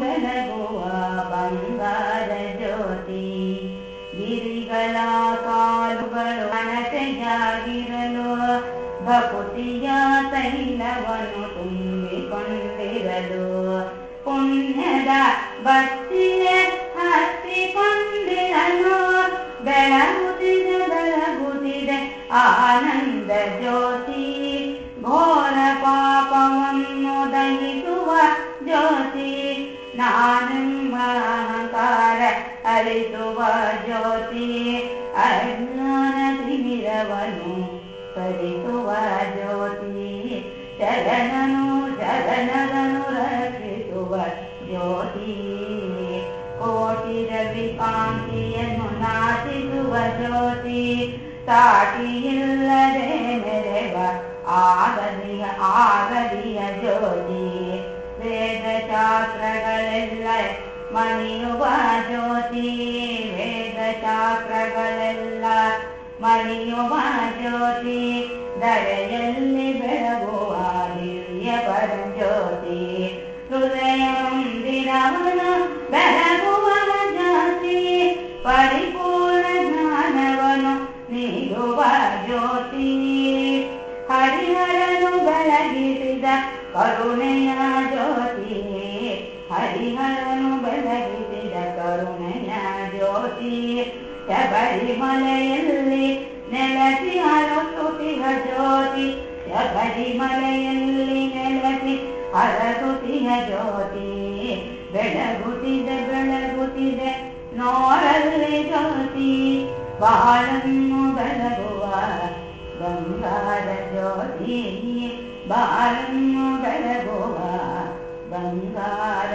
ಬೆಳಗುವ ಬಂಗಾರ ಜ್ಯೋತಿ ಗಿರಿಗಳ ಕಾಲುಗಳು ಹಣತೆಯಾಗಿರಲು ಭಕುತಿಯ ತೈಲವನ್ನು ತುಂಬಿಕೊಂಡಿರಲು ಪುಣ್ಯದ ಬತ್ತಿಯ ಹತ್ತಿಕೊಂಡಿರಲು ಬೆಳಗುತ್ತಿದೆ ಬೆಳಗುತ್ತಿದೆ ಆನಂದ ಜ್ಯೋತಿ ಘೋರ ಪಾಪವನ್ನು ದಹಿಸುವ ಜ್ಯೋತಿ ನಾನೆಂಬ ಅಹಂಕಾರ ಅಳಿಸುವ ಜ್ಯೋತಿ ಅಜ್ಞಾನ ತಿಮಿರವನು ಕರಿಸುವ ಜ್ಯೋತಿ ಶರಣನು ಶರಣರನು ರಕ್ಷಿಸುವ ಜ್ಯೋತಿ ಕೋಟಿ ರವಿ ಕಾಂತಿಯನ್ನು ನಾಚಿಸುವ ಜ್ಯೋತಿ ಸಾಟಿಯಿಲ್ಲದೆ ಮೆರೆವ ಆಗದಿಯ ಆಗದಿಯ ಜ್ಯೋತಿ ವೇದ ಶಾಸ್ತ್ರಗಳೆಲ್ಲ ಮಣಿಯುವ ಜ್ಯೋತಿ ವೇದ ಶಾಸ್ತ್ರಗಳೆಲ್ಲ ಮಣಿಯುವ ಜ್ಯೋತಿ ದರೆಯಲ್ಲಿ ಬೆಳಗುವ ದಿವ್ಯ ಪರಂಜ್ಯೋತಿ ಹೃದಯ ಮಂದಿರವನು ಬೆಳಗುವ ಜ್ಯೋತಿ ಪರಿಪೂರ್ಣ ಜ್ಞಾನವನು ನೀಡುವ ಜ್ಯೋತಿ ಹರಿಹರನು ಬೆಳಗಿಸಿದ ಕರುಣೆಯ ಜ್ಯೋತಿ ಹರಿಹರನು ಬೆಳಗಿಸಿದ ಕರುಣೆಯ ಜ್ಯೋತಿ ಶಬರಿಮಲೆಯಲ್ಲಿ ನೆಲಸಿ ಹರಸುತಿಹ ಜ್ಯೋತಿ ಶಬರಿಮಲೆಯಲ್ಲಿ ನೆಲಸಿ ಹರಸುತಿಹ ಜ್ಯೋತಿ ಬೆಳಗುತ್ತಿದೆ ಬೆಳಗುತ್ತಿದೆ ನೋಡಲ್ಲಿ ಜ್ಯೋತಿ ಬಾಳನ್ನು ಬೆಳಗುವ ಬಂಗಾರ ಜ್ಯೋತಿ ಬಾಳನ್ನು ಬೆಳಗುವ ಬಂಗಾರ